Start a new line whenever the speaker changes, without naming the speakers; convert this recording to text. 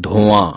धुआँ।